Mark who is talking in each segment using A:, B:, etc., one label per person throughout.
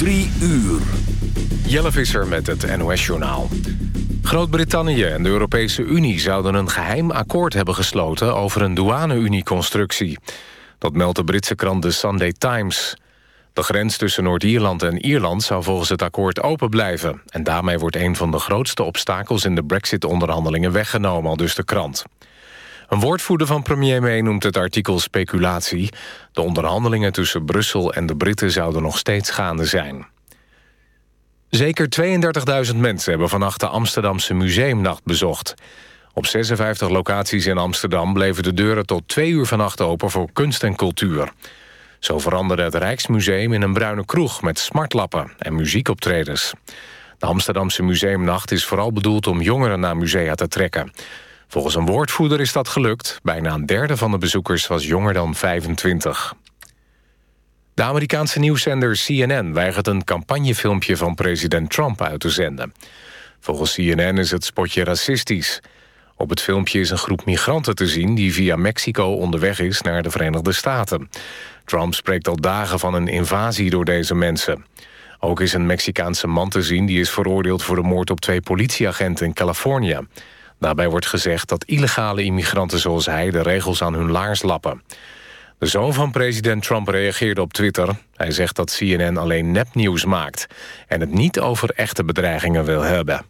A: Drie uur.
B: Jelle Visser met het NOS-journaal. Groot-Brittannië en de Europese Unie zouden een geheim akkoord hebben gesloten... over een douane-unie-constructie. Dat meldt de Britse krant The Sunday Times. De grens tussen Noord-Ierland en Ierland zou volgens het akkoord open blijven. En daarmee wordt een van de grootste obstakels in de brexit-onderhandelingen weggenomen, al dus de krant. Een woordvoerder van premier May noemt het artikel speculatie. De onderhandelingen tussen Brussel en de Britten zouden nog steeds gaande zijn. Zeker 32.000 mensen hebben vannacht de Amsterdamse Museumnacht bezocht. Op 56 locaties in Amsterdam bleven de deuren tot twee uur vannacht open voor kunst en cultuur. Zo veranderde het Rijksmuseum in een bruine kroeg met smartlappen en muziekoptredens. De Amsterdamse Museumnacht is vooral bedoeld om jongeren naar musea te trekken. Volgens een woordvoerder is dat gelukt. Bijna een derde van de bezoekers was jonger dan 25. De Amerikaanse nieuwszender CNN weigert een campagnefilmpje van president Trump uit te zenden. Volgens CNN is het spotje racistisch. Op het filmpje is een groep migranten te zien... die via Mexico onderweg is naar de Verenigde Staten. Trump spreekt al dagen van een invasie door deze mensen. Ook is een Mexicaanse man te zien... die is veroordeeld voor de moord op twee politieagenten in Californië. Daarbij wordt gezegd dat illegale immigranten zoals hij... de regels aan hun laars lappen. De zoon van president Trump reageerde op Twitter. Hij zegt dat CNN alleen nepnieuws maakt... en het niet over echte bedreigingen wil hebben.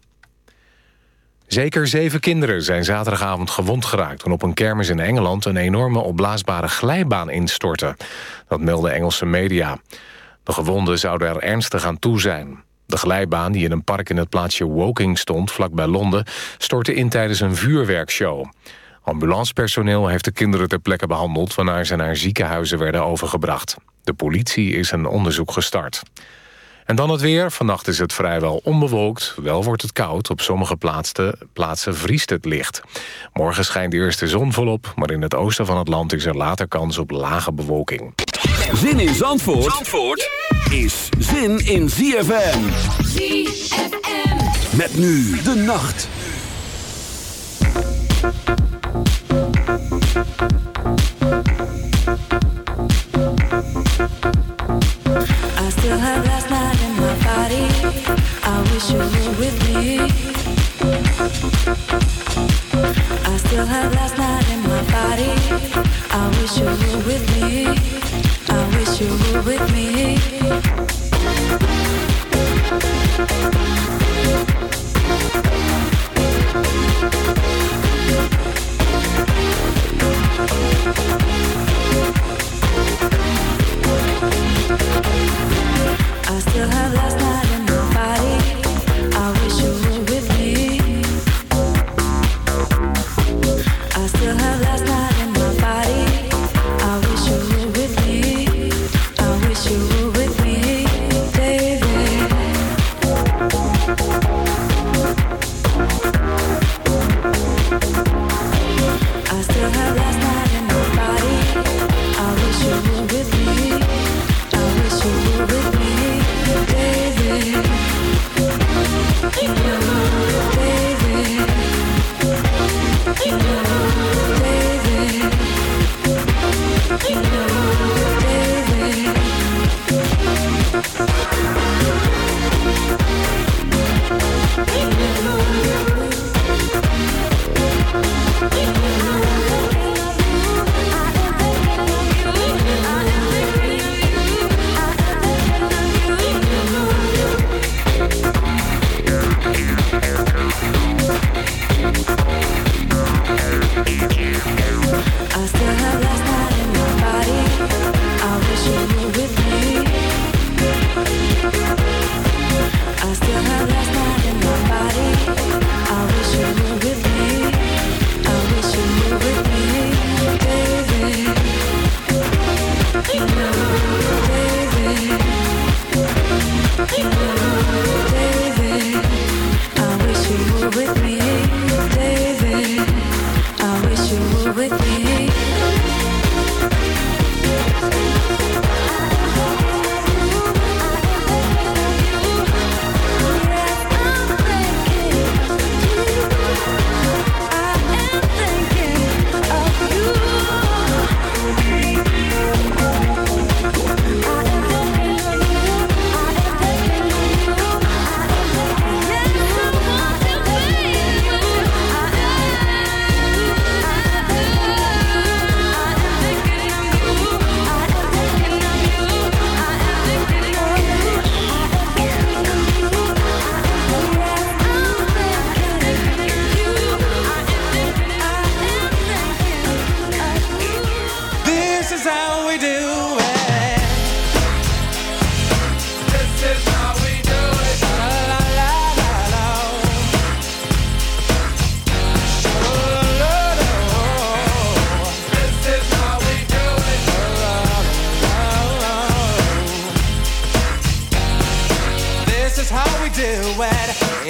B: Zeker zeven kinderen zijn zaterdagavond gewond geraakt... toen op een kermis in Engeland een enorme opblaasbare glijbaan instortte. Dat melden Engelse media. De gewonden zouden er ernstig aan toe zijn. De glijbaan, die in een park in het plaatsje Woking stond, vlakbij Londen... stortte in tijdens een vuurwerkshow. Ambulancepersoneel heeft de kinderen ter plekke behandeld... waarna ze naar ziekenhuizen werden overgebracht. De politie is een onderzoek gestart. En dan het weer. Vannacht is het vrijwel onbewolkt. Wel wordt het koud. Op sommige plaatsen, plaatsen vriest het licht. Morgen schijnt de eerste zon volop... maar in het oosten van het land is er later kans op lage bewolking.
A: Zin in Zandvoort, Zandvoort is zin in ZFM.
C: ZFM.
A: Met nu de nacht.
D: I still have last night in my body. I wish you were with me. I still have last night in my body. I wish you were with me. Wish you were with me. I still have last night in my body. I wish you I still have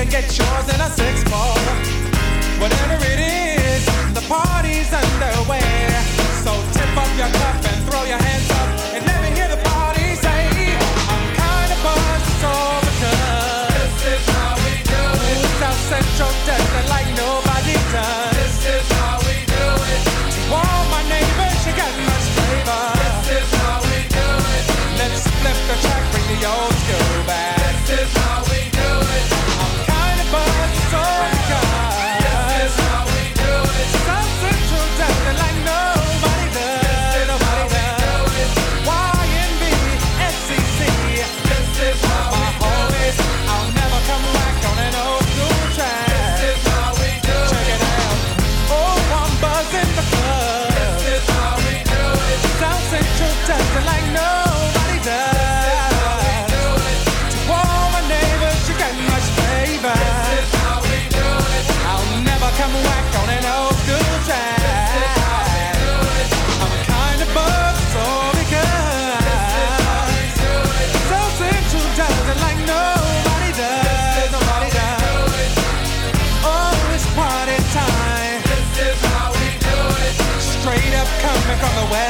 C: Can get yours in a six ball. Whatever it is, the party's underway. So tip up your cup and throw your hands up and let me hear the party say, I'm kinda buzzed, it's all because this is how we do it. South Central does it like nobody does. This is how we do it. All my neighbors, you got much flavor. This is how we do it. Let's flip the track, bring the old on the
E: way.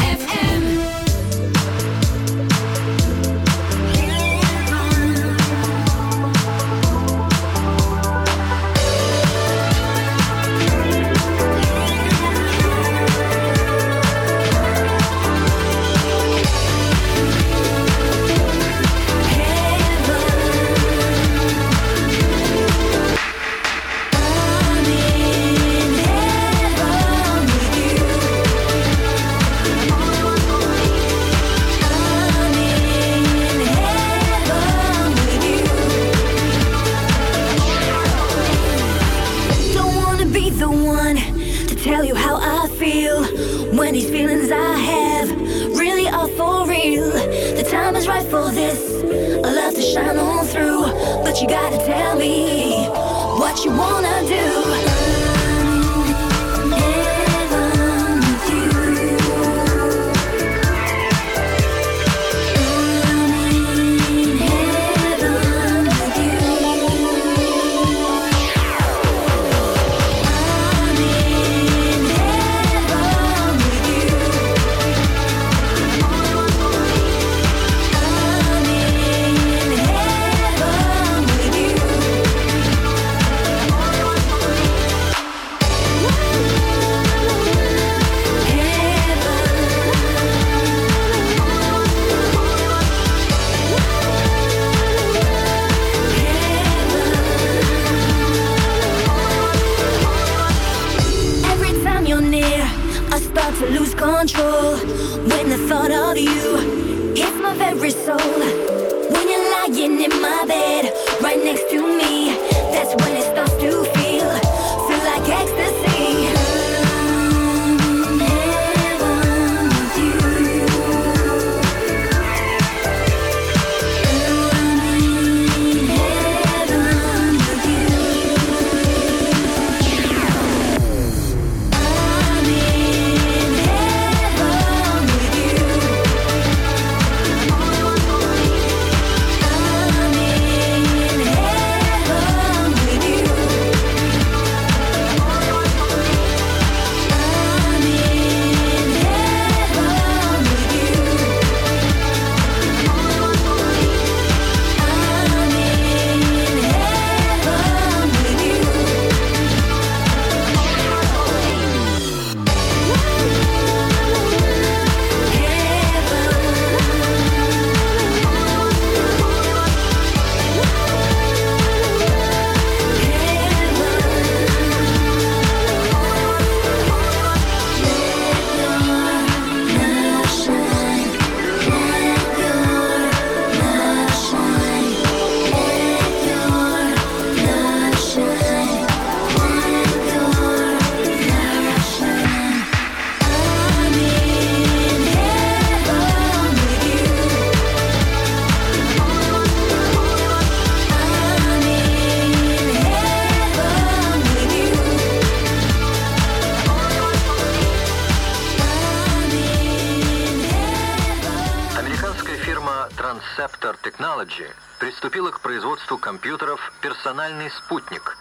F: производству компьютеров «Персональный спутник»,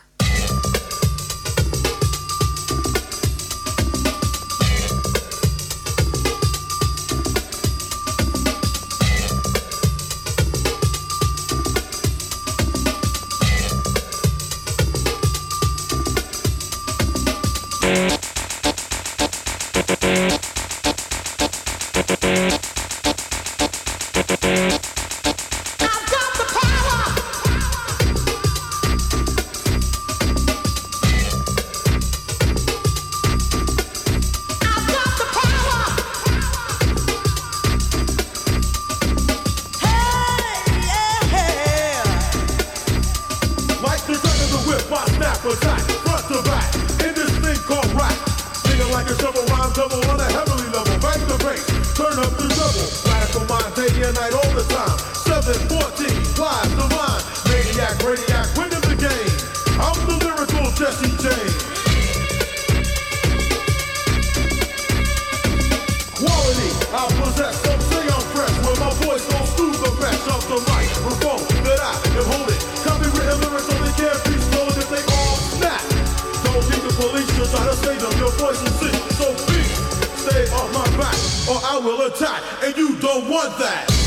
G: or I will attack, and you don't want that.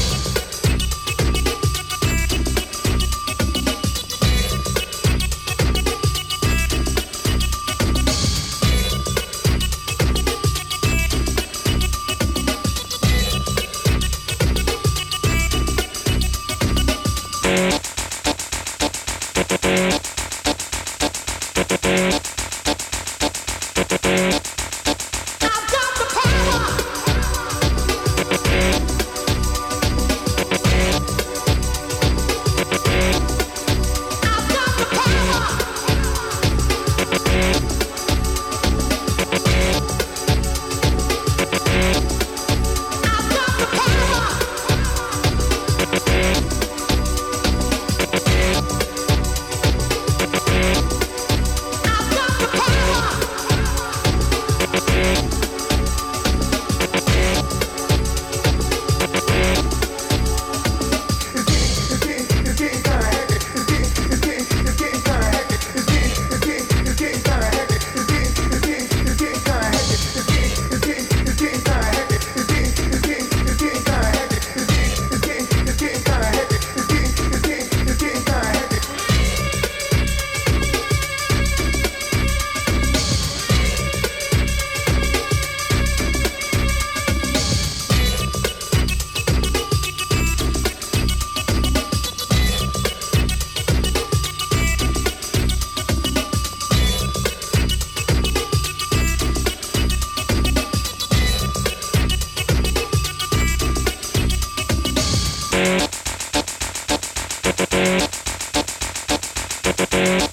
A: Thank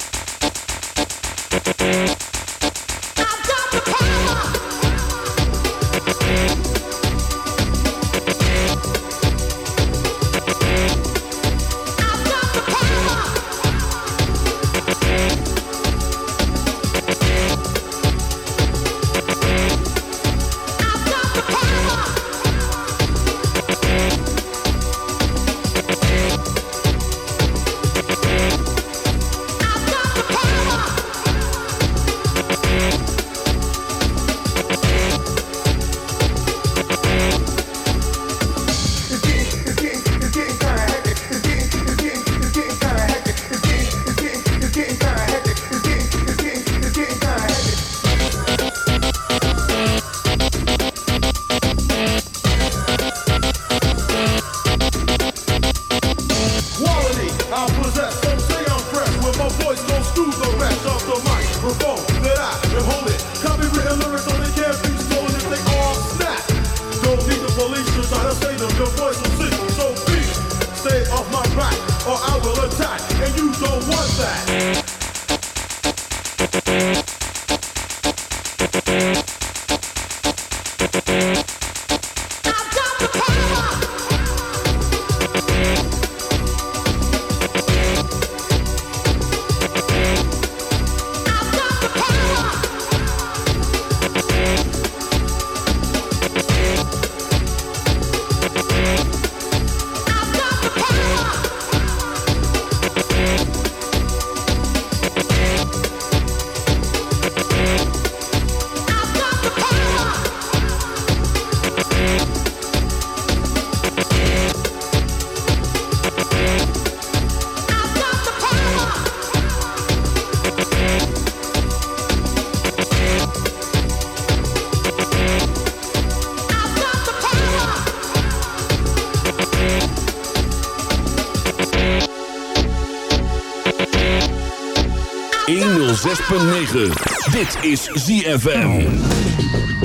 A: Dit is ZFM.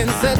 H: and
A: said